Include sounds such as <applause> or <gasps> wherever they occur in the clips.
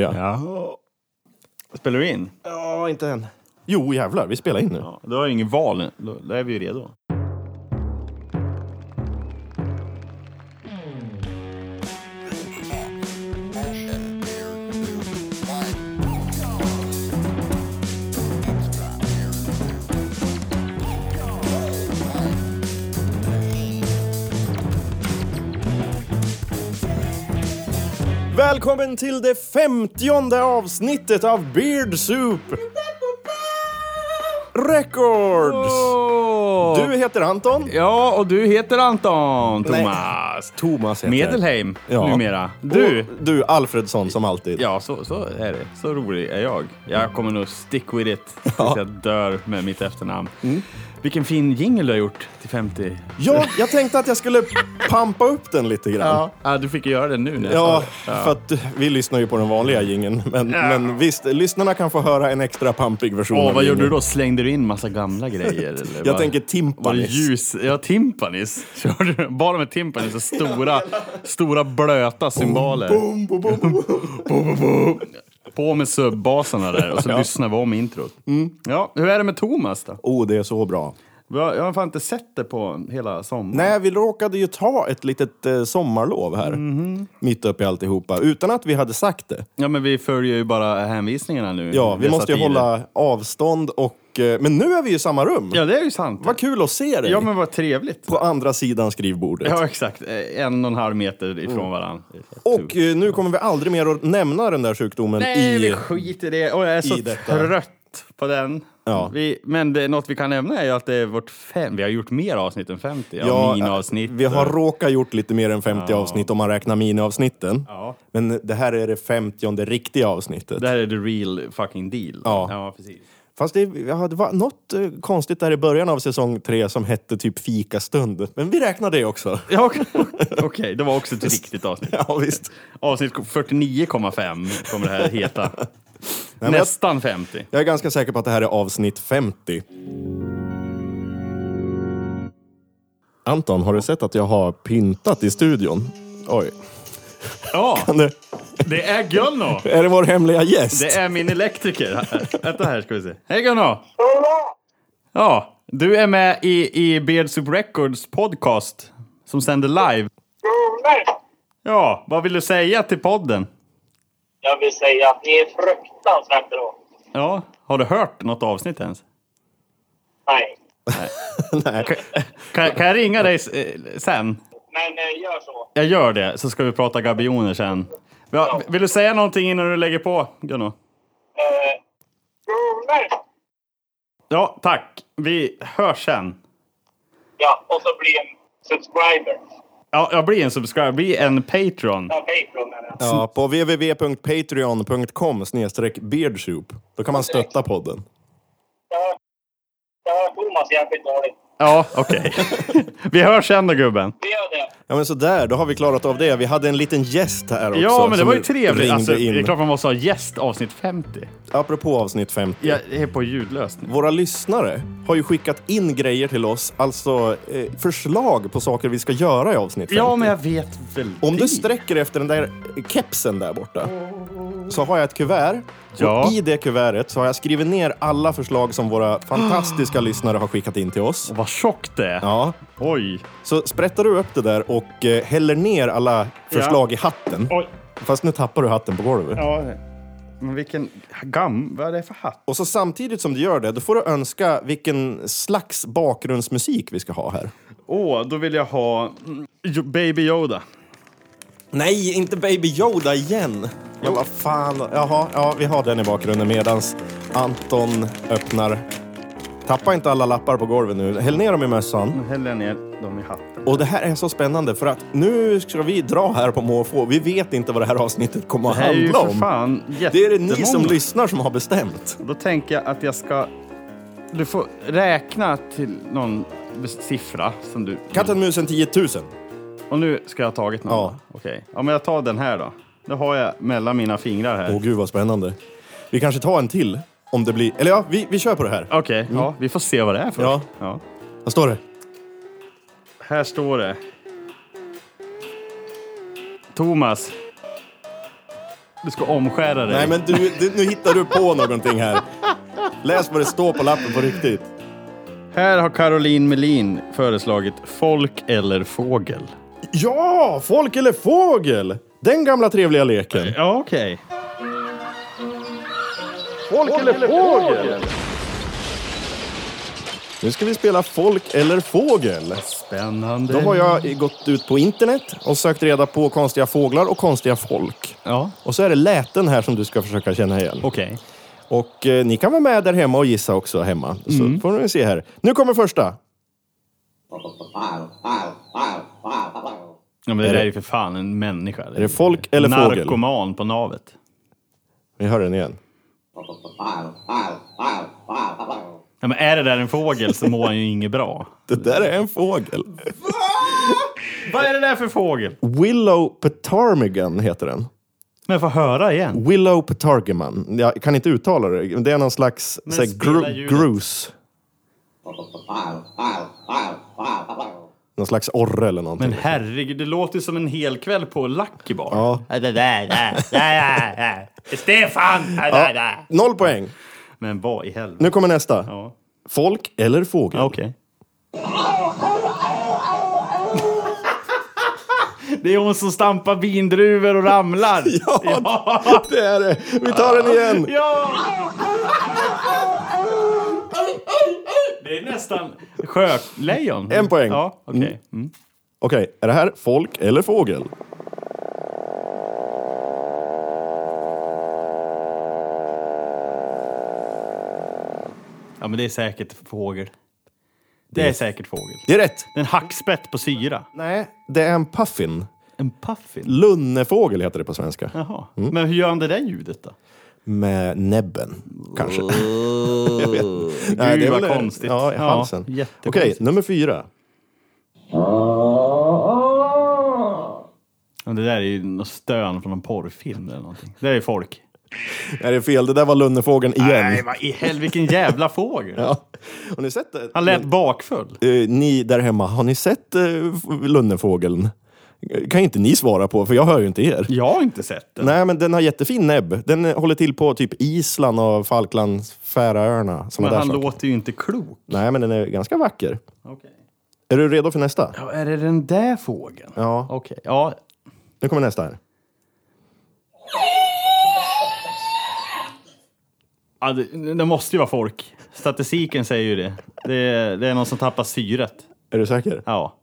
jag. Ja. Spelar du in? Ja, inte än. Jo, jävlar, vi spelar in nu. Ja, då har jag ingen val. Då, då är vi ju redo. Välkommen till det femtionde avsnittet av Beard Soup Records! Du heter Anton. Ja, och du heter Anton Nej. Thomas. Thomas heter. Medelheim Ja. numera. Du. Och du, Alfredsson som alltid. Ja, så, så är det. Så rolig är jag. Jag kommer nog stick with it tills jag dör med mitt efternamn. Mm. Vilken fin jingle du har gjort till 50. Ja, jag tänkte att jag skulle pampa upp den lite grann. Ja, du fick ju göra det nu när jag Ja, för att vi lyssnar ju på den vanliga jingeln. Men, Ja. men visst, lyssnarna kan få höra en extra pampig version Åh, av vad gjorde du då? Slängde du in massa gamla grejer? Eller Jag vad- tänker timpanis. ljus? Ja, timpanis. <laughs> Körde du bara med timpanis och stora, stora blöta cymbaler. Boom, boom, boom, boom. <laughs> På med subbasarna där och så <laughs> lyssnar vi om introt. Mm. Ja, hur är det med Thomas då? Oh, det är så bra. Jag har fan inte sett det på hela sommaren. Nej, vi råkade ju ta ett litet eh, sommarlov här. Mhm. Mitt uppe i alltihopa. Utan att vi hade sagt det. Ja, men vi följer ju bara hänvisningarna nu. Ja, vi måste ju hålla avstånd och... eh, Men nu är vi i samma rum. Ja, det är ju sant. Vad kul att se dig. Ja, men vad trevligt. På andra sidan skrivbordet. Ja, exakt. Eh, En och en halv meter ifrån varandra. Och eh, nu kommer vi aldrig mer att nämna den där sjukdomen Nej, i... vi skiter i det. Och jag är så trött på den. Ja. Vi, men det, något vi kan nämna är ju att det är vårt fem... Vi har gjort mer avsnitt än 50. Ja, Ja, miniavsnitt. Vi har råkat gjort lite mer än 50 Ja. avsnitt om man räknar miniavsnitten. Ja. Men det här är det 50 riktiga avsnittet. Det här är the real fucking deal. Ja. ja precis. Fast det, ja, det var något eh, konstigt där i början av säsong tre som hette typ fikastund. Men vi räknar det också. Ja, Okej, <laughs> Okej, det var också ett riktigt avsnitt. Ja, visst. Avsnitt 49,5 kommer det här heta. <laughs> men- Nästan 50. Jag är ganska säker på att det här är avsnitt 50. Anton, har du sett att jag har pyntat i studion? Oj. Ja, Kan det, det är Gunno! är det vår hemliga gäst? Det är min elektriker. Vänta här ska vi se. Hej Gunno! Ja, du är med i, i Beard Soup Records podcast som sänder live. Ja, vad vill du säga till podden? Jag vill säga att ni är fruktansvärt bra. Ja, har du hört något avsnitt ens? Nej. <laughs> Nej. Kan, kan jag ringa dig eh, sen? Men eh, gör så. Jag gör det, så ska vi prata gabioner sen. Ja, vill du säga någonting innan du lägger på, Gunno? Eh, Ja, tack. Vi hörs sen. ja, och så bli en subscriber. Ja, jag blir en subscriber, bli en Patreon. Ja, Patreon menar jag. Ja, på www.patreon.com snedstreck beardsoup. Då kan man stötta podden. Jag hör Thomas jävligt dåligt. Ja, okej. <laughs> vi hörs sen då, gubben. Vi gör det. Ja men sådär, då har vi klarat av det. Vi hade en liten gäst här också. Ja, men det var ju trevligt. Alltså, det är klart man måste ha gäst avsnitt 50. Apropå avsnitt 50. Jag är på ljudlöst nu. Våra lyssnare har ju skickat in grejer till oss, alltså eh, förslag på saker vi ska göra i avsnitt 50. Ja, men jag vet väl Om det. du sträcker efter den där kepsen där borta så har jag ett kuvert. Ja. Och I det kuvertet så har jag skrivit ner alla förslag som våra fantastiska <gasps> lyssnare har skickat in till oss. Vad tjockt det är. Ja, Oj. så sprättar du upp det där och eh, häller ner alla förslag i hatten. Oj. Fast nu tappar du hatten på golvet. Ja, men vilken gam... Vad är det för hatt? Och så samtidigt som du gör det, då får du önska vilken slags bakgrundsmusik vi ska ha här. Åh, då vill jag ha mm, Baby Yoda. Nej, inte Baby Yoda igen! Ja, vad fan. Jaha, ja, vi har den i bakgrunden medans Anton öppnar. Tappa inte alla lappar på golvet nu. Häll ner dem i mössan. Nu häller jag ner dem i hatten. Och det här är så spännande för att nu ska vi dra här på måfå. Vi vet inte vad det här avsnittet kommer att Det här är ju handla för om. fan Det är det ni som jättemånga. lyssnar som har bestämt. Då tänker jag att jag ska... Du får räkna till någon siffra som du... Katten, musen, 10 000. Och nu ska jag ha tagit någon? Ja. Okej. Ja, men jag tar den här då. Det har jag mellan mina fingrar här. Åh gud vad spännande. Vi kanske tar en till om det blir... Eller ja, vi, vi kör på det här. Okej, ja, vi får se vad det är för. Ja. ja. Vad står det? Här står det. Thomas. Du ska omskära dig. Nej, men du, du, nu hittar du på någonting här. Läs vad det står på lappen på riktigt. Här har Caroline Melin föreslagit folk eller fågel. Ja, folk eller fågel! Den gamla trevliga leken. Ja, okej. Folk eller fågel? Nu ska vi spela folk eller fågel. Spännande. Då har jag gått ut på internet och sökt reda på konstiga fåglar och konstiga folk. Ja, Och så är det läten här som du ska försöka känna igen. okej. Och eh, ni kan vara med där hemma och gissa också hemma. Så får ni se här. Nu kommer första. Ja, men det Är där det- är ju för fan en människa. Är det folk eller fågel? Narkoman på navet. Vi hör den igen. Ja, men är det där en fågel så mår han ju inget bra. <laughs> Det där är en fågel. <laughs> Vad är det där för fågel? Willow Petarmigan heter den. Men få höra igen. Willow Petargiman. Jag kan inte uttala det. Det är någon slags Men så här, spela gru- ljudet. grus. <laughs> Någon slags orre eller någonting. Men herregud, det låter som en hel kväll på Lucky Bar. Ja. Stefan! Där. Noll poäng. Men vad i helvete? Nu kommer nästa. Ja, Folk eller fågel? Ja, okej. Det är hon som stampar vindruvor och ramlar. <laughs> Ja, det är det. Vi tar den igen. Ja! Det är nästan sjölejon. En poäng. Ja, okej. Mm. Okej, är det här folk eller fågel? Ja, men det är säkert fågel. Det är säkert fågel. Det är rätt. En hackspett på syra. Nej, det är en puffin. En puffin. Lunnefågel heter det på svenska. Jaha. Men hur gör han det där ljudet då? Med näbben, kanske. <laughs> Jag vet. Gud Nej, det är vad konstigt. Ja, i halsen. Okej, jättekonstigt. nummer fyra. Ja, det där är ju något stön från en porrfilm eller någonting. Det är folk. Nej, det är fel. Det där var lunnefågeln igen. Nej, vad i helvete, vilken jävla fågel. <laughs> Ja. Har ni sett det? Han lät bakfull. Eh, ni där hemma, har ni sett uh, lunnefågeln? Kan inte ni svara på, för jag hör ju inte er. Jag har inte sett den. Nej, men den har jättefin näbb. Den håller till på typ Island och Falklands, Färöarna. Men där han saker. låter ju inte klok. Nej, men den är ganska vacker. Okej. Är du redo för nästa? Ja, är det den där fågeln? Ja. Okej. Ja. Nu kommer nästa här. ja det, det måste ju vara folk. Statistiken säger ju det. Det är, det är någon som tappar syret. Är du säker? Ja.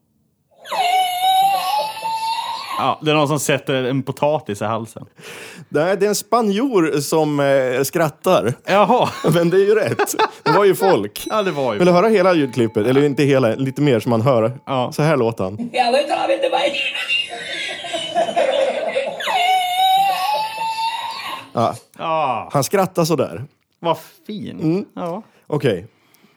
Ja, det är någon som sätter en potatis i halsen. Nej, det är en spanjor som eh, skrattar. Jaha. <laughs> Men det är ju rätt. Det var ju folk. Ja, det var ju... Vill du höra hela ljudklippet? Eller inte hela, lite mer som man hör. Ja. Så här låter han. Ja, Ja, han skrattar sådär. vad fin. Mm. Ja. Okej,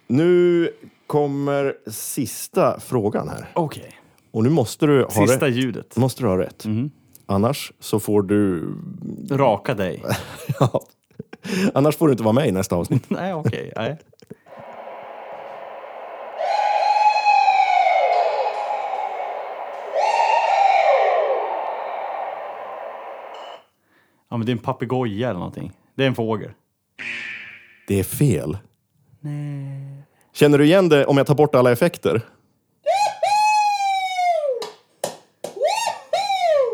nu kommer sista frågan här. Okej. Och nu måste du ha Sista rätt. ljudet. Måste du ha rätt. Annars så får du... Raka dig. <laughs> Ja. Annars får du inte vara med i nästa avsnitt. <laughs> Nej, okej. Nej. Ja, men det är en papegoja eller någonting. Det är en fågel. Det är fel. Känner du igen det om jag tar bort alla effekter?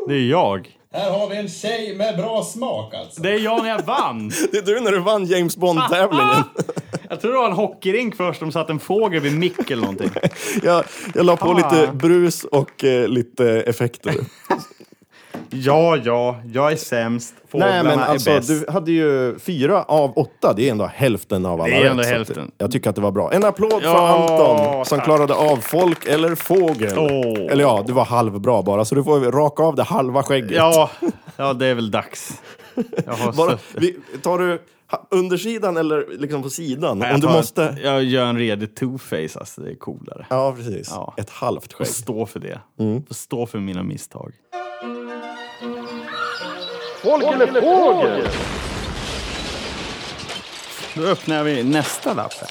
Det är jag. Här har vi en tjej med bra smak alltså. Det är jag när jag vann. <laughs> Det är du när du vann James Bond-tävlingen. <laughs> Jag tror det var en hockeyrink först. De satt en fågel vid mick eller någonting. <laughs> Jag, jag la på Ah. lite brus och eh, lite effekter. Ja, ja, jag är sämst. Fåglarna Nej men är alltså, bäst. du hade ju fyra av åtta. Det är ändå hälften av alla Det är ändå rätt, så att hälften. Jag tycker att det var bra. En applåd för Ja, Anton som tack. klarade av folk eller fågel. Åh. Eller ja, du var halvbra bara, så du får raka av det halva skägget. Ja, ja, det är väl dags. Jag har Bara, suttit- vi, tar du ha- undersidan eller liksom på sidan? Nej, Om jag du tar- måste... Jag gör en redig two-face, alltså. Det är coolare. Ja, precis. Ja. Ett halvt skägg. Får stå för det. Mm. Får stå för mina misstag. Folk eller fågel? Då öppnar vi nästa lapp här.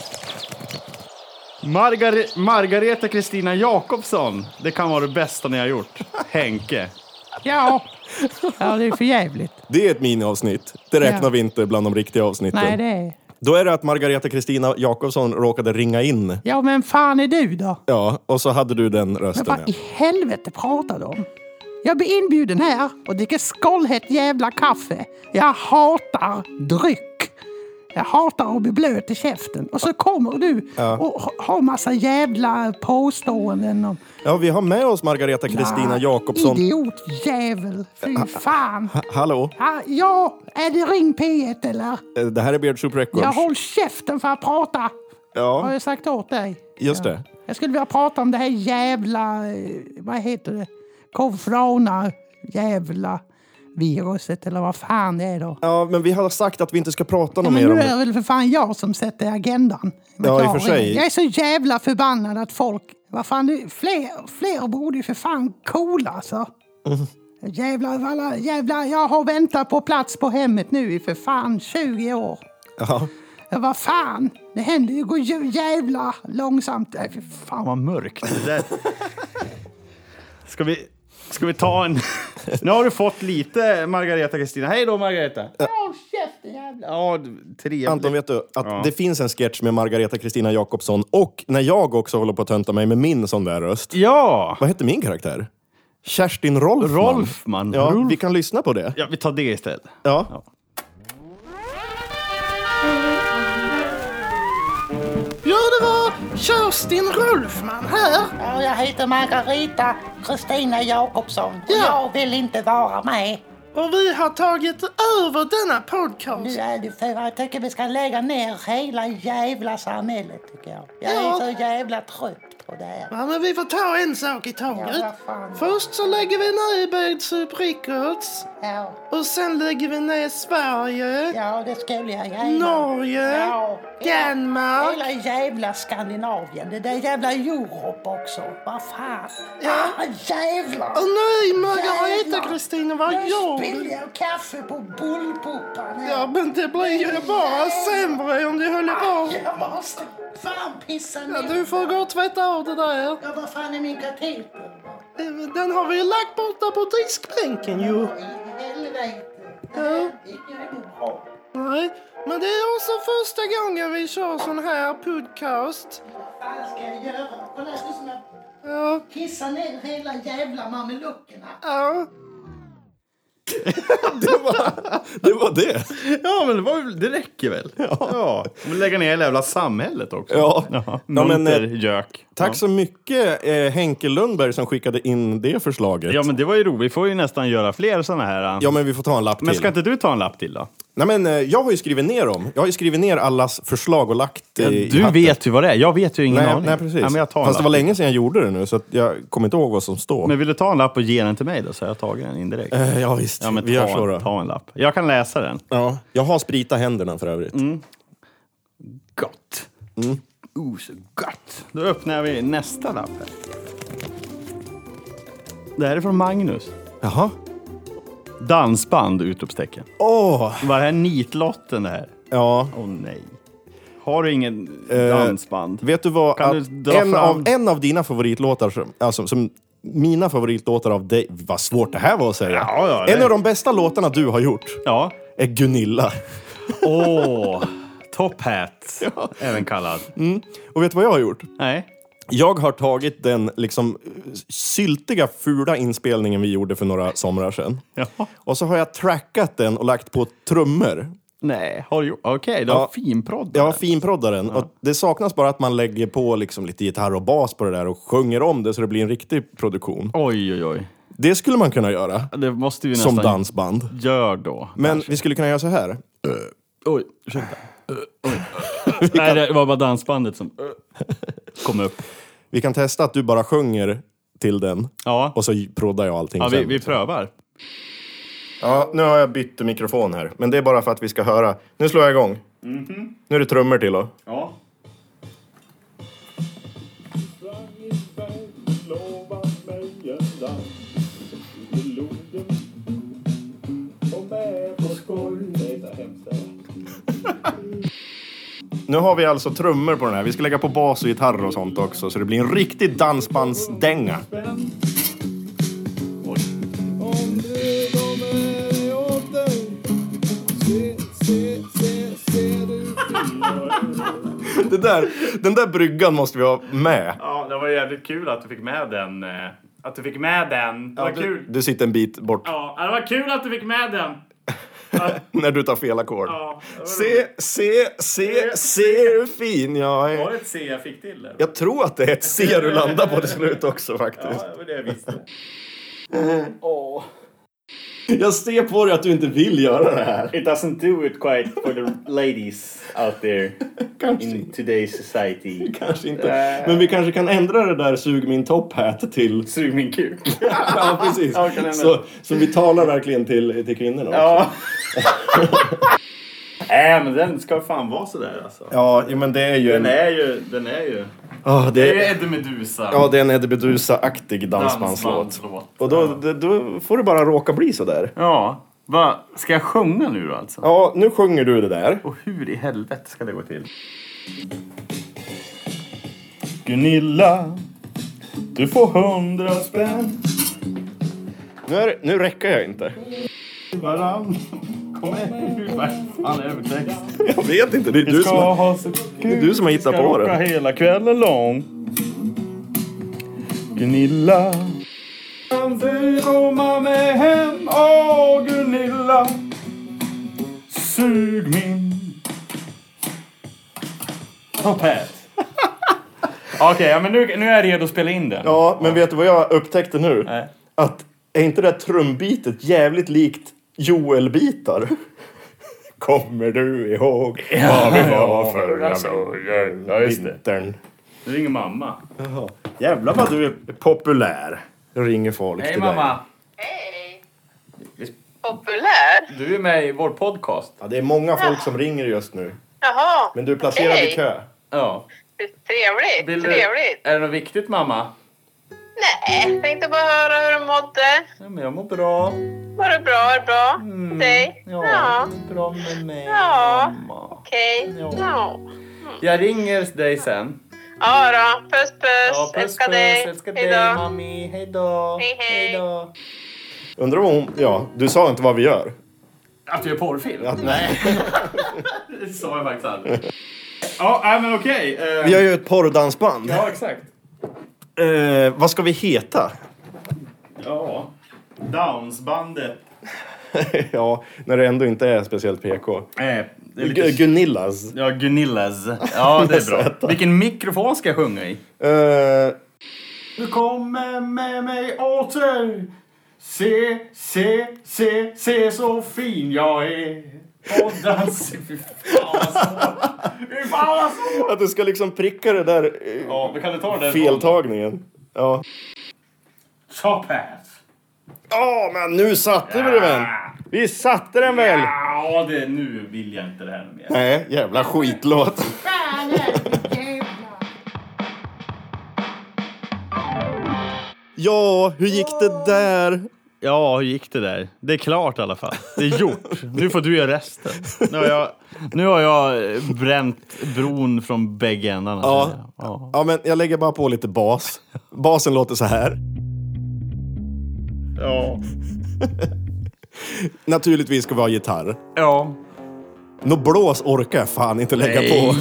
Margar Margareta Kristina Jakobsson. Det kan vara det bästa ni har gjort. <laughs> Henke. Ja, Ja, det är för jävligt. Det är ett miniavsnitt. Det räknar Ja. vi inte bland de riktiga avsnitten. Nej, det är... Då är det att Margareta Kristina Jakobsson råkade ringa in. Ja, men fan är du då? Ja, och så hade du den Men rösten. vad Ja. i helvete pratar du om? Jag blir inbjuden här och dricker skållhett jävla kaffe. Jag hatar dryck. Jag hatar att bli blöt i käften. Och så kommer du och ha- har massa jävla påståenden om... ja, vi har med oss Margareta Kristina Jakobsson. Idiotjävel. Fy fan. Ha- Hallå, Ja, ja, är det Ring P1 eller? Eh, det här är Beard Soup Records. Jag håll käften för att prata. Har Ja, jag sagt åt dig? just Ja. det. Jag skulle vilja prata om det här jävla, eh, vad heter det, corona jävla viruset eller vad fan det är då. Ja, men vi har sagt att vi inte ska prata Ja, något men mer nu om är det. det väl för fan jag som sätter agendan. Men Ja, i och för sig. Jag är så jävla förbannad att folk, vad fan, det- fler, fler borde ju för fan coola alltså. Mm. Jävlar, alla, jävlar, jag har väntat på plats på hemmet nu i för fan 20 år. Ja. Ja, vad fan, det händer ju, går ju jävla långsamt. Fy fan vad mörkt. Det där. <laughs> Ska vi, ska vi ta en... <laughs> Nu har du fått lite Margareta Kristina. Hej då Margareta! Håll käften jävlar. Ja, trevligt. Anton, vet du att Ja. det finns en sketch med Margareta Kristina Jakobsson och när jag också håller på att tönta mig med min sån där röst. Ja! Vad hette min karaktär? Kerstin Rolfman. Rolfman. Ja, Rolf. vi kan lyssna på det. Ja, vi tar det istället. Ja. Ja, Kerstin Rolfman här. Ja, jag heter Margareta Kristina Jakobsson. och Jag vill inte vara med. Och vi har tagit över denna podcast. Nu är det för jag tycker vi ska lägga ner hela jävla samhället, tycker jag. Jag är Ja. så jävla trött på det. Ja, men vi får ta en sak i taget. Ja, fan. Först så lägger vi ner Beardsoup Records. Ja, Och sen lägger vi ner Sverige, ja det skulle jag gärna. Norge, Ja. Danmark. Hela jävla Skandinavien. Det där jävla Europe också. Vad fan. Ja. Ah, jävlar. Och nej, Margareta. Kristina, vad Nu gör spiller du? jag kaffe på bullpuppan. här. Ja, men det blir ju bara sämre om du håller på. Jag måste fan pissa ner. Ja, du får gå och tvätta av det där. Ja, vad fan är min kateter? Den har vi ju lagt borta på diskbänken ju. Helvete. Bra. Nej, men det är också första gången vi kör sån här podcast. Vad fan ska jag göra? Kolla, jag Ja, pissar ner hela jävla mameluckerna. ja. <laughs> Det var det. Ja, men det, var, det räcker väl? Ja. Men lägga ner hela jävla samhället också. Ja. ja Ja, men, munter eh, gök. Tack ja. så mycket eh, Henke Lundberg som skickade in det förslaget. Ja, men det var ju roligt. Vi får ju nästan göra fler såna här. Ja, men vi får ta en lapp Men till. ska inte du ta en lapp till då? Nej, men, eh, jag har ju skrivit ner dem. Jag har ju skrivit ner allas förslag och lagt eh, i du hatten. vet ju vad det är. Jag vet ju ingen Nej, aning. nej, precis. Ja, men jag tar Fast det var länge sedan jag gjorde det nu, så jag kommer inte ihåg vad som står. Men vill du ta en lapp och ge den till mig då, så har jag tagit den indirekt. Eh, ja, visst. Ja, men vi gör ta, så då. ta en lapp. Jag kan läsa den. Ja. Jag har sprita händerna för övrigt. Mm. Gott. Oh, så gott. Då öppnar vi nästa lapp här. Det här är från Magnus. Jaha. Dansband! Utropstecken. Åh! Var det här nitlotten det här? Ja. Åh nej. Har du ingen Eh, dansband? Vet du vad? Kan att du en, fram- av, en av dina favoritlåtar, som, alltså, som mina favoritlåtar av dig... Vad svårt det här var att säga. Ja, ja, en av de bästa låtarna du har gjort Ja. är Gunilla. Åh! Top Hat, <laughs> även kallad. Och vet du vad jag har gjort? Nej. Jag har tagit den liksom syltiga, fula inspelningen vi gjorde för några somrar sedan. Ja. Och så har jag trackat den och lagt på trummor. Nej, har du? Okej, du har Ja. finprodd. Jag har finproddat den. Och det saknas bara att man lägger på liksom lite gitarr och bas på det där och sjunger om det så det blir en riktig produktion. Oj, oj, oj. Det skulle man kunna göra Det måste vi som dansband. gör då. Men vi skulle kunna göra så här. Oj, ursäkta. Nej, det var bara dansbandet som kom upp. Vi kan testa att du bara sjunger till den Ja, och så proddar jag allting ja vi, sen. vi prövar. Ja, nu har jag bytt mikrofon här. Men det är bara för att vi ska höra. Nu slår jag igång. Nu är det trummor till då. Ja. Nu har vi alltså trummor på den här. Vi ska lägga på bas och gitarr och sånt också, så det blir en riktig dansbandsdänga. Det där, den där bryggan måste vi ha med. Ja, det var jävligt kul att du fick med den. Eh, att du fick med den. Det var kul. Du sitter en bit bort. Ja, det var kul att du fick med den. <laughs> när du tar fel ackord. Ja, det var Se, se, se, se hur fin jag Var är. det ett C jag fick till? Eller? Jag tror att det är ett C du landar på till slut också faktiskt. Ja, det var det jag <laughs> visste. Jag ser på dig att du inte vill göra det här. It doesn't do it quite for the ladies out there Kanske, in today's society. kanske inte. Men vi kanske kan ändra det där sug min top hat till... Sug min kuk. <laughs> Ja, precis. Ja. Så, så vi talar verkligen till, till kvinnorna också. Ja. <laughs> Nej, men den ska fan vara sådär alltså. Ja, men det är ju en... Den är ju, den är ju. Ja, Det det är, Eddie Meduza. ja, det är en Eddie Meduza-aktig dansbandslåt. Och då, då, då får det bara råka bli så där. Ja. Va? Ska jag sjunga nu då alltså? Ja, nu sjunger du det där. Och hur i helvete ska det gå till? Gunilla, du får hundra spänn. Nu, är, nu räcker jag inte. Varann. Kom igen, <laughs> vad fan är övertext? Jag vet inte, det är Vi du ska som har... ha så kul. du som har hittat Vi ska på rocka det. hela kvällen lång. Gunilla. Kan du komma med hem? Åh, Gunilla. Sug min toppät. <laughs> Okej, ja, men nu, nu är jag redo att spela in den. Ja, men vet du vad jag upptäckte nu? Nej. Att är inte det där trumbitet jävligt likt Joel-bitar? <laughs> Kommer du ihåg vad vi var förra Ja, just det. vintern? Nu ringer mamma. Jävlar vad du är populär. Ringer folk Hej till mamma. Hej! Populär? Du är med i vår podcast. dig. Ja, det är många folk som ringer just nu. Jaha. Men du är placerad i Okej. kö. Ja. Trevligt, Vill du, trevligt. är det något viktigt mamma? Nej, tänkte bara höra hur du mådde. Ja, men jag mår bra. Var det bra? Är det bra? Dig? Ja, Ja. det är bra med mig Ja. Okej. Ja. Ja. Jag ringer dig sen. Ja då. Puss puss. Ja, puss, älskar puss. dig. Älskar Hej dig då. mami. Hej då. Hej, hej. då. Undrar vad hon... Ja, du sa inte vad vi gör. Att vi gör porrfilm? Ja, nej. <laughs> Det sa jag faktiskt aldrig. Ja, men okej. Eh, Vi har ju ett porrdansband. Ja, exakt. Eh, vad ska vi heta? Ja. Downsbandet. <laughs> ja, när det ändå inte är speciellt PK. Eh, det är Gu- lite... Gunillas. Ja, Gunillas. Ja, det är bra. <laughs> Vilken mikrofon ska jag sjunga i? Eh, Du kommer med mig åter Se, se, se, se så fin jag är Och dans... Fy fan vad svårt! Fy fan vad svårt! att du ska liksom pricka det där eh, Ja, vi kan du ta den? feltagningen. Ja. Top hat! Ja, men nu satte vi den! Vi satte den väl! Ja, det, nu vill jag inte det här mer. Nej, jävla skitlåt. Ja, hur gick det där? Ja, hur gick det där? Det är klart i alla fall. Det är gjort. Nu får du göra resten. Nu har jag, nu har jag eh, bränt bron från bägge ändarna. Ja. ja. Ja, men jag lägger bara på lite bas. Basen låter så här. Ja. <laughs> Naturligtvis ska vi ha gitarr. ja. Nå blås orkar jag fan inte lägga på.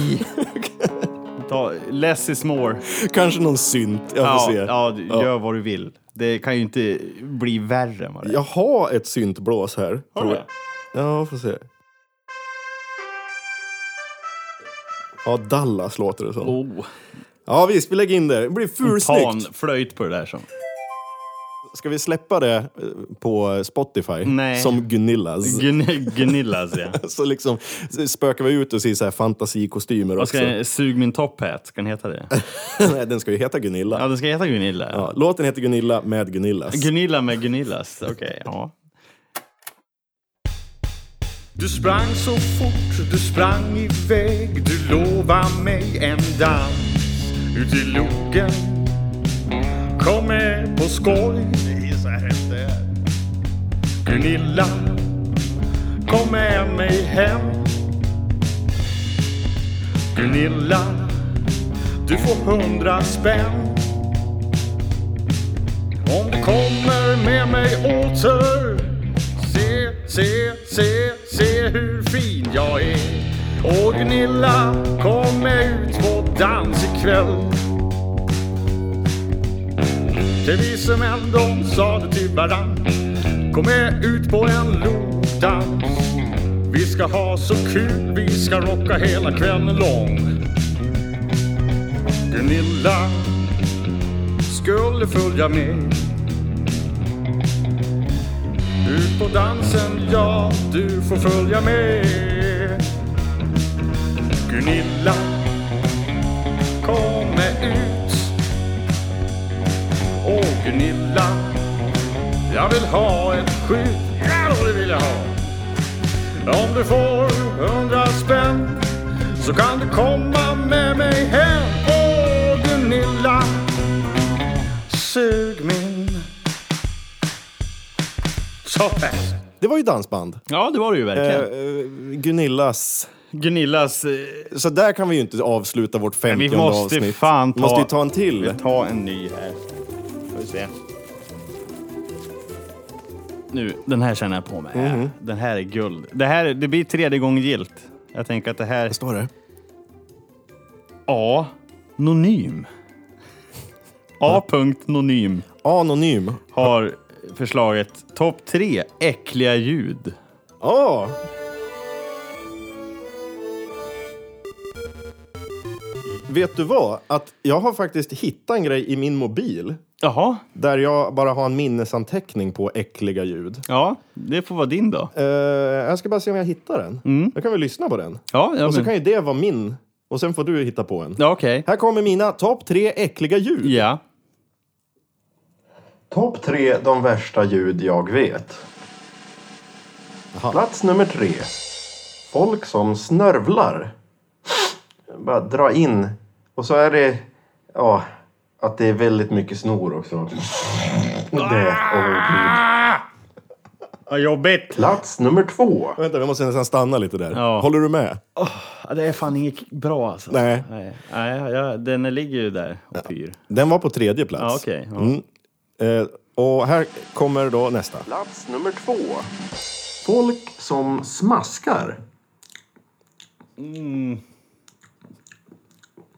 <laughs> Ta, less is more. Kanske någon synt. Jag får Ja, se. ja, gör vad du vill. Det kan ju inte bli värre än vad det är. Jag har ett syntblås här. Har du? Ja, får se. Ja, Dallas låter det som. Oh, Ja visst, vi lägger in det. Det blir fulsnyggt. panflöjt på det där som. Ska vi släppa det eh, på Spotify? Nej. Som Gunillas. Gun- Gunillas ja. <laughs> så liksom spökar vi ut oss i så här fantasikostymer också. ska den, Sug min top hat, ska den heta det? <laughs> Nej, den ska ju heta Gunilla. Ja, den ska heta Gunilla. Ja, låten heter Gunilla med Gunillas. Gunilla med Gunillas, okej. ja. Du sprang så fort, du sprang iväg Du lovade mig en dans ut i logen Kom med på skoj. Det är så här det är. Gunilla Kom med mig hem. Gunilla Du får hundra spänn. Om du kommer med mig åter Se, se, se, se hur fin jag är. Och Gunilla, kom med ut på dans ikväll. De vise män de sade till varann. Kom med ut på en lodans. Vi ska ha så kul, vi ska rocka hela kvällen lång. Gunilla skulle följa med. Ut på dansen, ja du får följa med. Gunilla Gunilla Jag vill ha ett skydd Ja det vill jag ha Om du får hundra spänn Så kan du komma med mig hem Åh Gunilla Sug min Toppen Det var ju dansband. Ja, det var det ju Eh, verkligen. eh, Gunillas... Gunillas... Eh, Så där kan vi ju inte avsluta vårt Men femtionde vi måste avsnitt. fan ta- måste ju ta en till. vi tar en ny här. Se. Nu, den här känner jag på mig. Mhm. Den här är guld. Det här det blir tredje gången gilt. Jag tänker att det här... Vad står det? A. Nonym. A. Nonym Anonym. har förslaget topp tre äckliga ljud. Ja. Vet du vad? Att jag har faktiskt hittat en grej i min mobil Jaha, där jag bara har en minnesanteckning på äckliga ljud. ja, det får vara din då. Eh, jag ska bara se om jag hittar den. Då kan vi lyssna på den. Ja, ja, Och så men, kan ju det vara min. Och sen får du hitta på en. ja okej. Här kommer mina topp tre äckliga ljud. Ja. Topp tre de värsta ljud jag vet. Plats nummer tre. Folk som snörvlar. Bara dra in. Och så är det... Ja, att det är väldigt mycket snor också. <laughs> Det... Åh, gud. Vad jobbigt. Plats nummer två. Vänta, vi måste nästan stanna lite där. Ja. Håller du med? Ja, det är fan inget bra alltså. Nej. Nej, Nej ja, den ligger ju där och pyr. Den var på tredje plats. Ja, okej, ja. Mm. Eh, och här kommer då nästa. Plats nummer två. Folk som smaskar.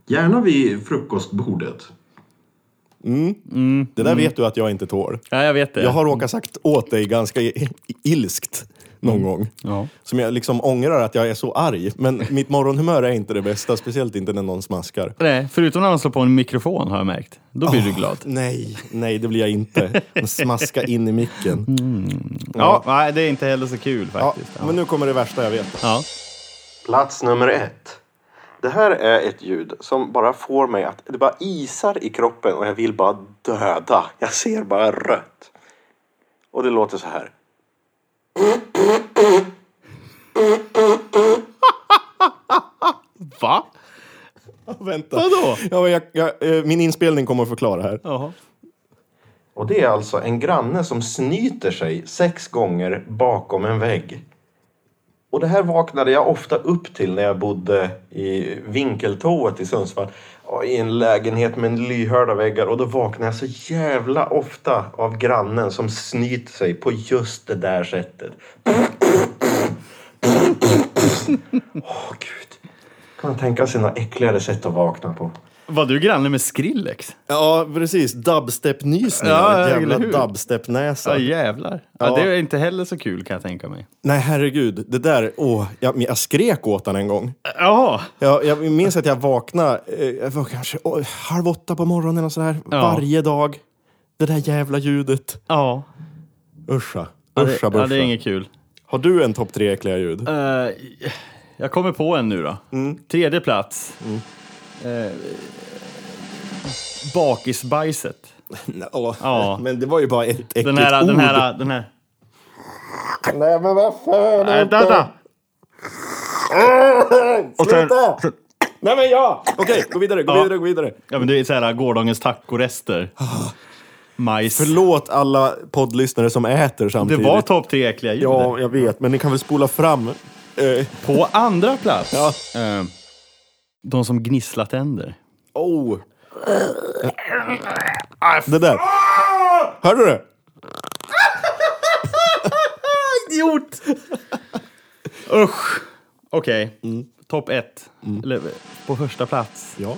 Gärna vid frukostbordet. Det där vet du att jag inte tål. Ja, jag vet det. Jag har råkat sagt åt dig ganska ilskt någon gång. Ja. Som jag liksom ångrar att jag är så arg. Men <laughs> mitt morgonhumör är inte det bästa, speciellt inte när någon smaskar. Nej, förutom när man slår på en mikrofon har jag märkt. Då blir du glad. Nej, nej det blir jag inte. Smaska in i micken. Ja, nej, det är inte heller så kul Ja, faktiskt. Ja. men nu kommer det värsta jag vet. Ja. Plats nummer ett. Det här är ett ljud som bara får mig att det bara isar i kroppen och jag vill bara döda. Jag ser bara rött. Och det låter så här. <laughs> Va? Vänta. Vadå? Ja, jag, jag, eh, min inspelning kommer att förklara här. Jaha. Och det är alltså en granne som snyter sig sex gånger bakom en vägg. Och det här vaknade jag ofta upp till när jag bodde i Vinkeltoet i Sundsvall. I en lägenhet med lyhörda väggar. Och då vaknade jag så jävla ofta av grannen som snyter sig på just det där sättet. Åh gud. Kan man tänka sig några äckligare sätt att vakna på? Var du granne med Skrillex? Ja, precis. Dubstep-nysningar. Ja, Jävla eller dubstep-näsa. Ja, jävlar. Ja, Ja. det är inte heller så kul kan jag tänka mig. Nej, herregud. Det där, åh, jag, jag skrek åt han en gång. Jaha. Jag, jag minns att jag vaknade, eh, jag var kanske åh, halv åtta på morgonen och sådär. Ja. Varje dag. Det där jävla ljudet. Ja. Uscha. Ja, det, Uscha ja, det är inget kul. Har du en topp tre äckliga ljud? Eh, jag kommer på en nu då. Mm. Tredje plats. Eh, bakisbajset. <laughs> Åh, Ja. Men det var ju bara ett äckligt Den här, ord. den här, den här. Nej men vad fan. Nej, vänta! <laughs> Och sen, Sluta! Nej men ja! Okej, gå vidare, gå Ja. vidare, gå vidare. ja, men det är så här gårdagens tacorester. Majs. Förlåt alla poddlyssnare som äter Det samtidigt. var topp tre äckliga ljud. Ja, jag vet, men ni kan väl spola fram. Eh, På andra plats. Ja. eh, de som gnisslar tänder. oh. Det där. Hörde du det? <laughs> Idiot! Usch. Okej. topp ett. Eller på första plats. Ja.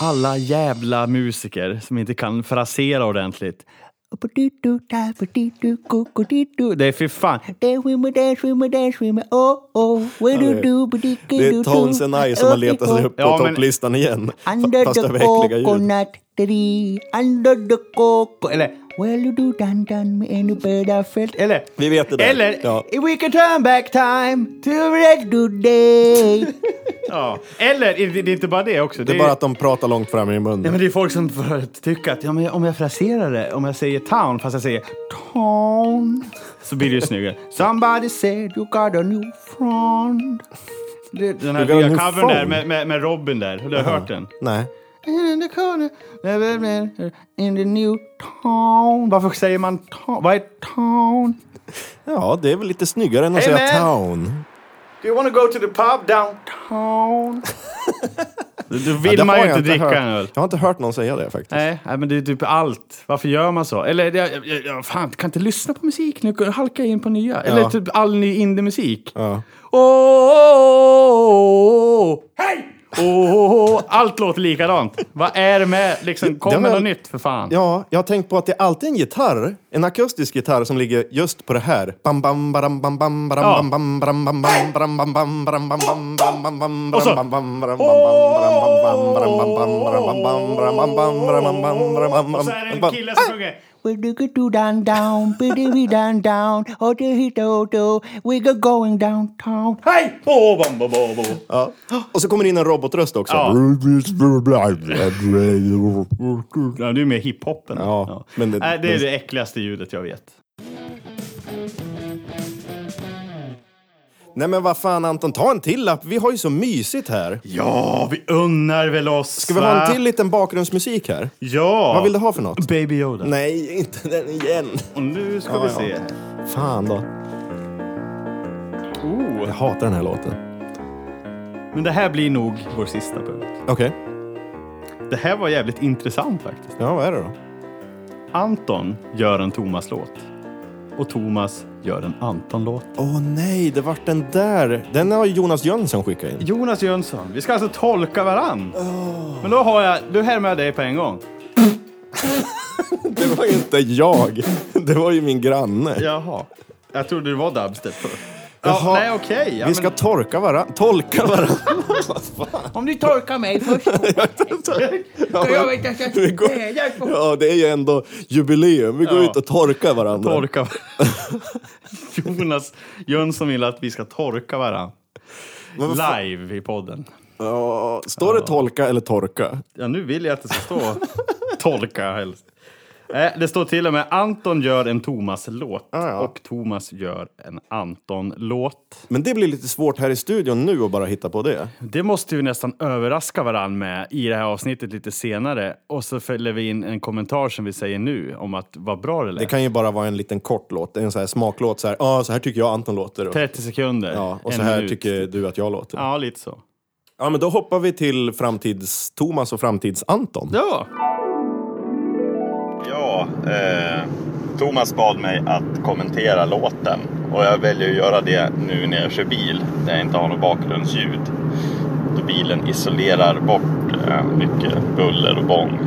Alla jävla musiker som inte kan frasera ordentligt. Det är för fan. Det är Tones and I som har letat sig upp på Ja, men- topplistan igen. Under Fast the över äckliga ljud. coconut tree, under the coco... Eller Well you do done done me any better felt... Eller, Vi vet det där. eller Ja. If we could turn back time to a red good day. <laughs> ja. eller det det är inte bara det också. Det är bara att de pratar långt fram i Nej, munnen. men det är folk som får tycka att ja, men om jag fraserar det, om jag säger town fast jag säger town, så blir det ju snyggare. <laughs> Somebody said you got a new. Det- Den här You got a nya covern där med, med, med Robin där. Har du hört den? Nej. In the new town. Varför säger man town? Vad är town? Ja, det är väl lite snyggare än att Hey, säga man. town. Do you wanna go to the pub downtown? <laughs> Då Ja, vill det man ju jag inte dricka en öl. Jag har inte hört någon säga det faktiskt. Nej, nej, men det är typ allt. Varför gör man så? Eller, jag, jag, jag fan, kan inte lyssna på musik nu, halka in på nya. Eller typ all ny indie-musik. Ja. Åh, åh, åh, åh, hej! Åh. Allt låter likadant. Vad är det med, liksom, kom med något nytt för fan. Ja, jag har tänkt på att det är alltid en gitarr, en akustisk gitarr som ligger just på det här. Bam, bam, baram, bam, bam, baram, Ja. bam, bam, baram, bam, bam, baram, bam, bam, baram, bam, bam, baram, bam, bam, Och så- bam, bam, bam, bam, bam, bam, bam, bam, bam, bam, bam, bam, bam, bam, Och så är det en bam. kille som sjunger. Down down, down down, do he do do, we go going downtown. Hej! Ja. Och så kommer det in en robotröst också. Ja. Ja, du är med hiphopen. Ja, men det- det är men- det äckligaste ljudet jag vet. Nej men vad fan Anton, ta en till lapp. Vi har ju så mysigt här. Ja, vi unnar väl oss. Ska vi ha en till liten bakgrundsmusik här? Ja! Vad vill du ha för något? Baby Yoda. Nej, inte den igen. Och nu ska Ja, vi ja. se. Fan då. Oh. Jag hatar den här låten. Men det här blir nog vår sista punkt. Okej. Det här var jävligt intressant faktiskt. Ja, vad är det då? Anton gör en Thomas-låt. Och Thomas gör en Anton-låt. Åh nej, det vart den där. Den har Jonas Jönsson skickat in. Jonas Jönsson, vi ska alltså tolka varann. Men då har jag, då härmar jag dig på en gång. <laughs> Det var ju inte jag. Det var ju min granne. Jaha. Jag trodde det var dubstep först. Jaha. Ja, nej, okej. Ja, Vi ska men- torka varann. Tolka varann. Om ni torkar mig först. <laughs> Ja, jag vet att jag vi går-. Ja, det är ju ändå jubileum. Vi går Ja. ut och torkar varandra. Torka. <laughs> Jonas Jönsson vill att vi ska torka fan- Live i podden. Ja, står det tolka eller torka? Ja, nu vill jag att det ska stå tolka helst. Nej, det står till och med Anton gör en Thomas-låt Ah, ja. och Thomas gör en Anton-låt. Men det blir lite svårt här i studion nu att bara hitta på det. Det måste vi nästan överraska varann med i det här avsnittet lite senare. Och så fäller vi in en kommentar som vi säger nu om att vad bra det lät. Det kan ju bara vara en liten kort låt. En sån här smaklåt. Så här, ja, så här tycker jag Anton låter. Och, 30 sekunder. ja, och så här minut. tycker du att jag låter. Ja. Ja, lite så. men då hoppar vi till framtids-Thomas och framtids-Anton. Ja. Ja, eh, Thomas bad mig att kommentera låten och jag väljer att göra det nu när jag kör bil där jag inte har något bakgrundsljud. Då bilen isolerar bort eh, mycket buller och bång.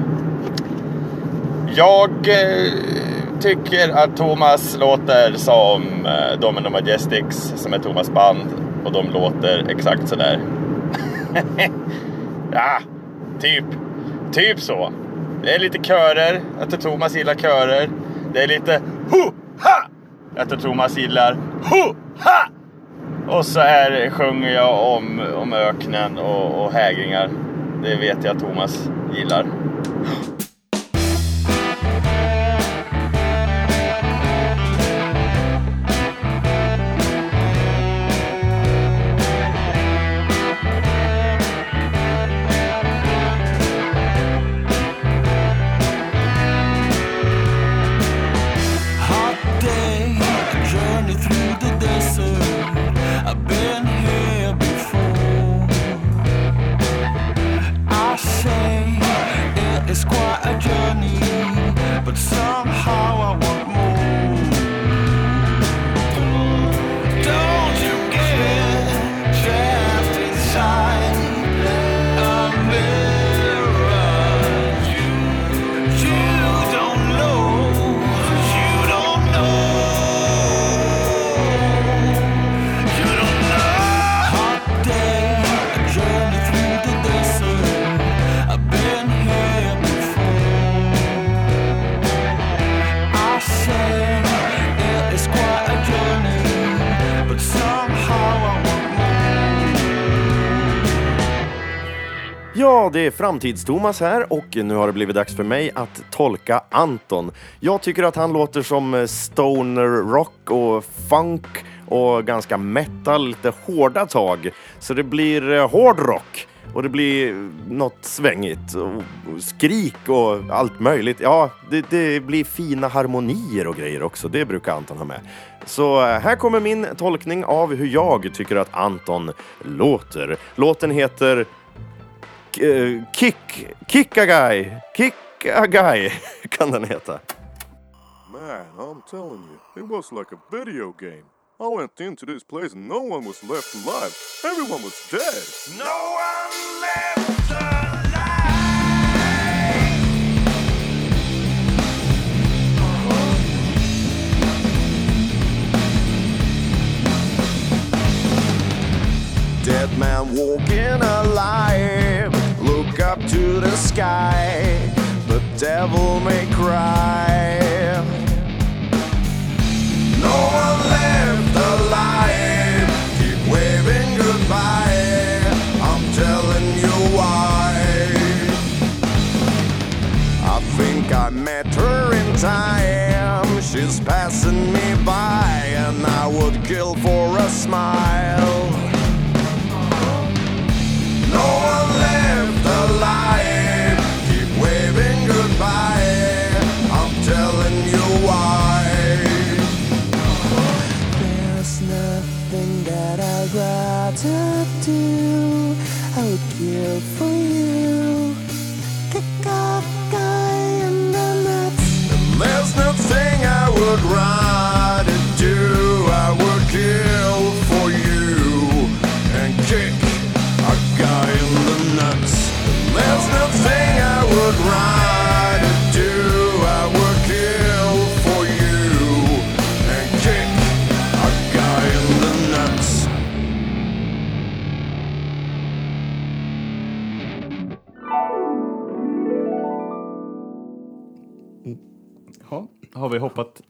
Jag eh, tycker att Thomas låter som eh, Domino Majestics som är Thomas band och de låter exakt sådär. <laughs> ja, typ. Typ så. Det är lite körer. Jag tror Thomas gillar körer. Det är lite ho, ha! Jag tror Thomas gillar ho, ha! Och så här sjunger jag om, om öknen och, och hägringar. Det vet jag att Thomas gillar. Det är Framtids-Thomas här och nu har det blivit dags för mig att tolka Anton. Jag tycker att han låter som eh, stoner rock och funk och ganska metal, lite hårda tag. Så det blir eh, hård rock och det blir något svängigt och skrik och allt möjligt. Ja, det, det blir fina harmonier och grejer också. Det brukar Anton ha med. Så eh, här kommer min tolkning av hur jag tycker att Anton låter. Låten heter K- eh, Kick, Kick a guy, Kick a guy <laughs> kan den heta. Man, I'm telling you, it was like a video game. I went into this place and no one was left alive. Everyone was dead. No one left Dead man walking alive. Up to the sky. The devil may cry. No one left alive. Keep waving goodbye. I'm telling you why. I think I met her in time. She's passing me by, and I would kill for a smile. No one left Keep waving goodbye. I'm telling you why. There's nothing that I'd rather do. I would kill for har vi hoppat.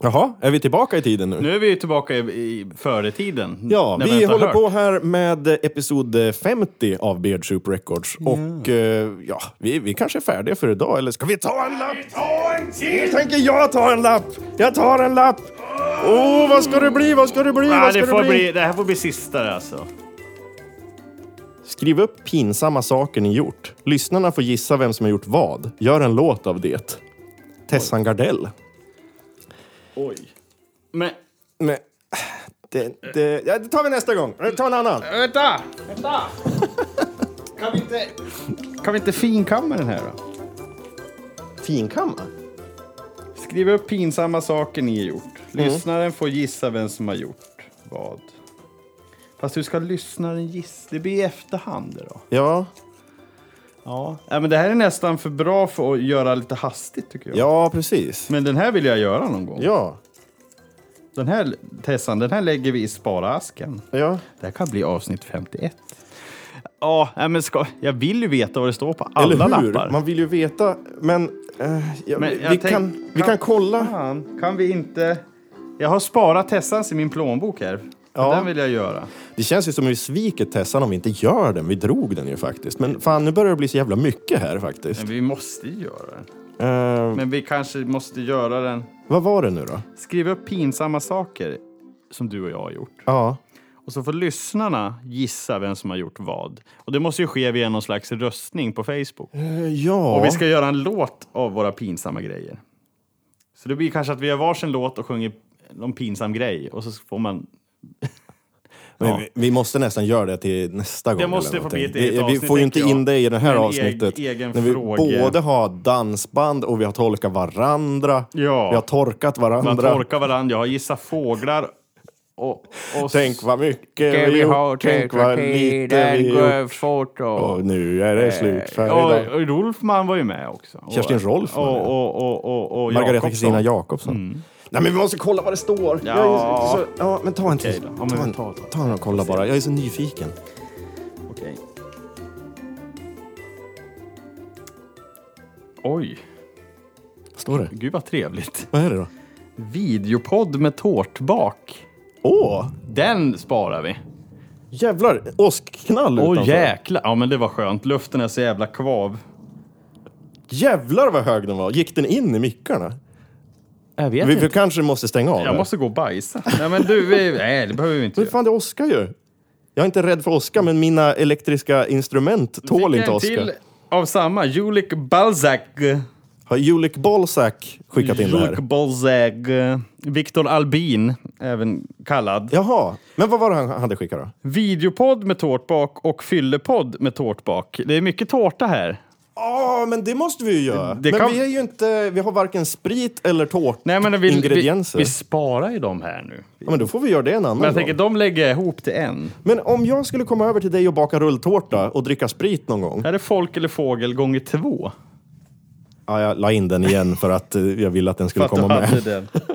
Jaha, är vi tillbaka i tiden nu? Nu är vi tillbaka i, i företiden. Ja, när vi håller hört. på här med episod 50 av Beard Soup Records. Och eh, ja, vi, vi kanske är färdiga för idag, eller ska vi ta en lapp? Ta en Nu tänker jag ta en lapp! Jag tar en lapp! Åh, oh, vad ska det bli? Vad ska det bli? Ja, vad ska det, får det bli? bli, det här får bli sista alltså. Skriv upp pinsamma saker ni gjort. Lyssnarna får gissa vem som har gjort vad. Gör en låt av det. Tessan Gardell. Oj. Men... Men... Det, det, ja, det tar vi nästa gång. Ta en annan. Vänta! Vänta! <laughs> Kan vi inte... Kan vi inte finkamma den här då? Finkamma? Skriv upp pinsamma saker ni har gjort. Mm. Lyssnaren får gissa vem som har gjort vad. Fast hur ska lyssnaren gissa? Det blir i efterhand då. Ja. Ja. ja, men det här är nästan för bra för att göra lite hastigt tycker jag. Ja, precis. Men den här vill jag göra någon gång. Ja. Den här Tessan, den här lägger vi i sparasken. Ja. Det här kan bli avsnitt 51. Ja, nej, men ska, jag vill ju veta vad det står på alla Eller hur? lappar. Man vill ju veta, men... eh, ja, Men vi, jag vi, tänk- kan, vi kan kolla. Fan, kan vi inte... Jag har sparat Tessans i min plånbok här. Ja. Den vill jag göra. Det känns ju som att vi sviker Tessan om vi inte gör den. Vi drog den ju faktiskt. Men fan, nu börjar det bli så jävla mycket här faktiskt. Men vi måste göra den. Eh, Men vi kanske måste göra den. vad var det nu då? Skriv upp pinsamma saker som du och jag har gjort. Ja. Och så får lyssnarna gissa vem som har gjort vad. Och det måste ju ske via någon slags röstning på Facebook. Eh, ja. Och vi ska göra en låt av våra pinsamma grejer. Så det blir kanske att vi gör varsin låt och sjunger någon pinsam grej. Och så får man... Men Ja. vi, vi måste nästan göra det till nästa gång. måste eller få bli ett eget vi, vi avsnitt, får ju inte in det i det här en avsnittet. eg- egen när vi fråga. både har dansband och vi har tolkat varandra. Ja. Vi har torkat varandra. Man torkar varandra. Jag har gissat fåglar. Och, och Tänk vad mycket vi gjort, tänk vad lite vi gjort. fort Och nu är det slut för och, idag. och Rolfman var ju med också. Och- Kerstin Rolf var och, och, och, och, och Margareta Jakobsson. Kristina Jakobsson. Nej men vi måste kolla vad det står. Ja. Jag är så, ja men ta en till. Okej då. Ja, men ta, en, ta- ta en och kolla bara. Jag är så nyfiken. Okej. Oj. Vad står det? Gud vad trevligt. Vad är det då? Videopodd med tårtbak. Åh! Den sparar vi. Jävlar, åskknall Åh utanför. jäklar. Ja men det var skönt. Luften är så jävla kvav. Jävlar vad hög den var. Gick den in i mickarna? Jag vet Vi, inte. vi kanske måste stänga av Jag måste gå och bajsa. <laughs> Nej men du, vi, nej det behöver vi inte Men göra. fan, det åskar ju. Jag är inte rädd för åska, men mina elektriska instrument tål inte åska. till av samma. Julik Balzac. Har Julik Balzac skickat in det Julik här? Balzac. Viktor Albin, även kallad. Jaha, men vad var det han hade skickat då? Videopodd med tårtbak och fyllepodd med tårtbak. Det är mycket tårta här. Men det måste vi ju göra. Det men kan- vi är ju inte, vi har varken sprit eller tårt Nej men vi, vi, vi sparar ju dem här nu. Ja, men då får vi göra det en annan Men jag gång. tänker, de lägger jag ihop till en. Men om jag skulle komma över till dig och baka rulltårta och dricka sprit någon gång. Är det folk eller fågel gånger två? Ja, jag la in den igen för att eh, jag ville att den skulle komma med. den. <laughs>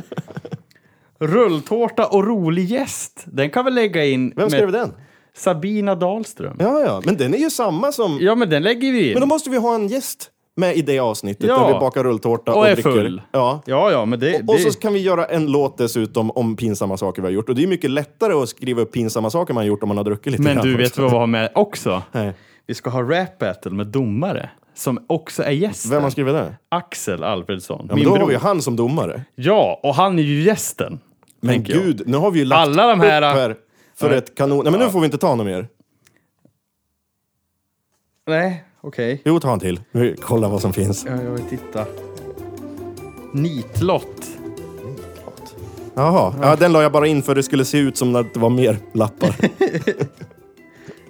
Rulltårta och rolig gäst. Den kan vi lägga in Vem skrev den? Sabina Dahlström. Ja, ja, men den är ju samma som... Ja, men den lägger vi in. Men då måste vi ha en gäst med i det avsnittet Ja. där vi bakar rulltårta och, Och är dricker. full. Ja. Ja, ja, men det... Och det... så kan vi göra en låt dessutom om pinsamma saker vi har gjort. Och det är mycket lättare att skriva upp pinsamma saker man har gjort om man har druckit lite Men grann du, vet också. vad vi har med också? Nej. Vi ska ha rap battle med domare. Som också är gästen. Vem har skrivit det? Axel Alfredsson. Ja, men min då bror. har vi ju han som domare. Ja, och han är ju gästen. Men tänker jag. gud, nu har vi ju lagt Alla de här- upp här för Ja. ett kanon... Nej, men nu får vi inte ta något mer. Nej, okej. Jo, ta en till. Vi kollar vad som finns. Ja, jag vill titta. Nitlott. Jaha, ja, den la jag bara in för det skulle se ut som att det var mer lappar.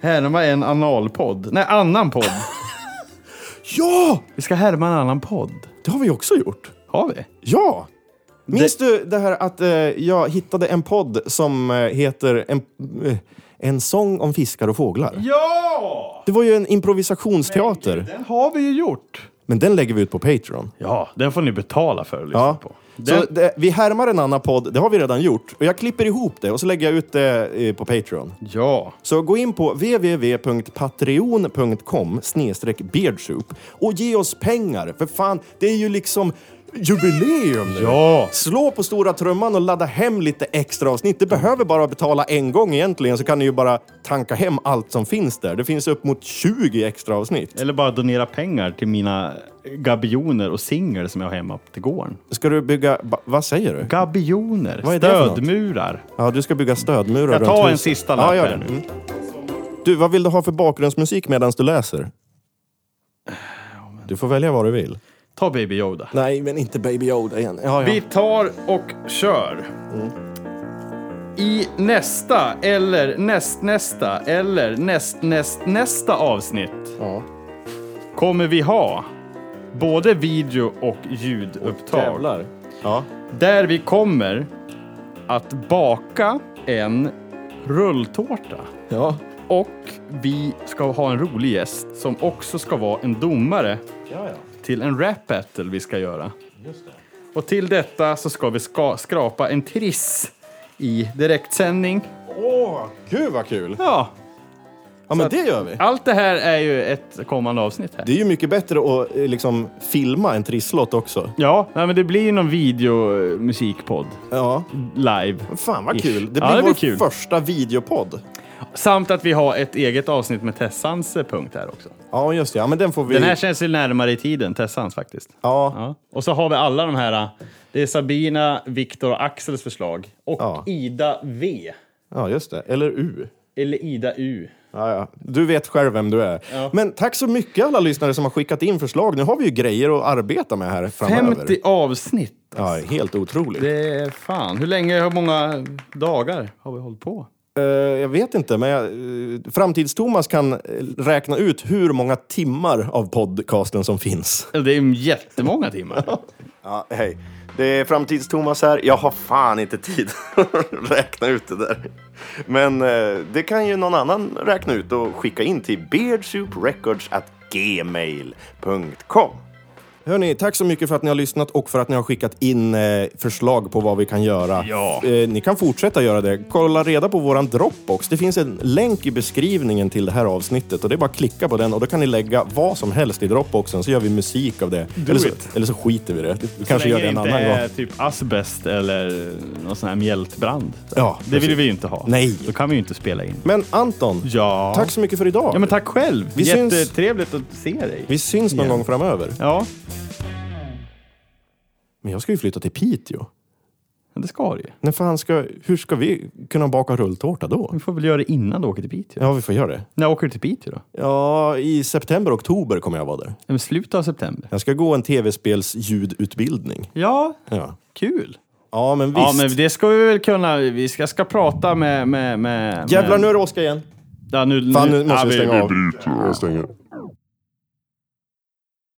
<laughs> Härma en analpodd. Nej, annan podd. <laughs> ja! Vi ska härma en annan podd. Det har vi också gjort. Har vi? Ja! Minns du det här att eh, jag hittade en podd som eh, heter en, eh, en sång om fiskar och fåglar? Ja! Det var ju en improvisationsteater. Den har vi ju gjort. Men den lägger vi ut på Patreon. Ja, den får ni betala för att lyssna Ja. på. Så Den, det, vi härmar en annan podd, det har vi redan gjort. Och jag klipper ihop det och så lägger jag ut det eh, på Patreon. ja. Så gå in på www.patreon.com beardsoup och ge oss pengar. För fan, det är ju liksom jubileum nu. Ja. Slå på stora trumman och ladda hem lite extra avsnitt. Det behöver bara betala en gång egentligen så kan ni ju bara tanka hem allt som finns där. Det finns upp mot 20 extra avsnitt. Eller bara donera pengar till mina gabioner och singel som jag har hemma till gården. Ska du bygga... ba- Vad säger du? Gabioner. Vad är det för något? Stödmurar. Ja, du ska bygga stödmurar Jag runt tar en huset. sista lapp ja, gör här det. nu. Mm. Du, vad vill du ha för bakgrundsmusik medan du läser? Du får välja vad du vill. Ta Baby Yoda. Nej, men inte Baby Yoda igen. Ja, ja. Vi tar och kör. I nästa, eller nästnästa, eller näst, näst, nästa avsnitt Ja. kommer vi ha både video och ljudupptag. Jävlar. Ja. Där vi kommer att baka en rulltårta. Ja. Och vi ska ha en rolig gäst som också ska vara en domare Ja, ja. Till en rap battle vi ska göra. Och till detta så ska vi ska skrapa en triss i direktsändning. Åh, gud vad kul! Ja, Ja, men det gör vi. allt det här är ju ett kommande avsnitt här. Det är ju mycket bättre att eh, liksom filma en trisslott också. Ja, nej, men det blir ju någon videomusikpodd Ja. live. Fan vad Ish. kul. Det blir Ja, det blir vår kul. första videopodd. Samt att vi har ett eget avsnitt med Tessans eh, punkt här också. Ja, just det. Ja, men den får vi... Den här känns ju närmare i tiden, Tessans faktiskt. Ja. Ja. Och så har vi alla de här. Det är Sabina, Viktor och Axels förslag. Och Ja. Ida V. ja, just det. Eller U. Eller Ida U. Ja, ja. Du vet själv vem du är. Ja. Men tack så mycket alla lyssnare som har skickat in förslag. Nu har vi ju grejer att arbeta med här framöver. 50 avsnitt. Ja, helt otroligt. Det är fan. Hur länge, hur många dagar har vi hållit på? Eh, jag vet inte, men jag, uh, Framtids-Thomas kan eh, räkna ut hur många timmar av podcasten som finns. Det är jättemånga timmar. <laughs> Ja, hej. Det är Framtids-Thomas här. Jag har fan inte tid <laughs> att räkna ut det där. Men eh, det kan ju någon annan räkna ut och skicka in till beardsouprecords@gmail.com. Hörni, tack så mycket för att ni har lyssnat och för att ni har skickat in eh, förslag på vad vi kan göra. Ja. Eh, ni kan fortsätta göra det. Kolla reda på våran Dropbox. Det finns en länk i beskrivningen till det här avsnittet och det är bara att klicka på den och då kan ni lägga vad som helst i Dropboxen så gör vi musik av det. Eller så, eller så skiter vi i det. Vi Så kanske gör det en inte annan gång. är typ asbest eller någon sån här mjältbrand. Ja, det vill vi ju inte ha. Nej. Då kan vi ju inte spela in. Men Anton, Ja. tack så mycket för idag. Ja, men tack själv. Vi syns- Jättetrevligt att se dig. Vi syns någon Igen. gång framöver. Ja, Men jag ska ju flytta till Piteå. det ska du ju. När fan ska, hur ska vi kunna baka rulltårta då? Vi får väl göra det innan du åker till Piteå. Ja, vi får göra det. När åker du till Piteå då? Ja, i september, oktober kommer jag vara där. Men slutet av september. Jag ska gå en tv-spels ljudutbildning. Ja, Ja. kul. Ja, men visst. Ja, men det ska vi väl kunna. Vi ska, ska prata med... med, med Jävlar, med, nu är det Oskar igen. Ja, nu, Fan, nu måste ja, vi stänga av. Jag stänger.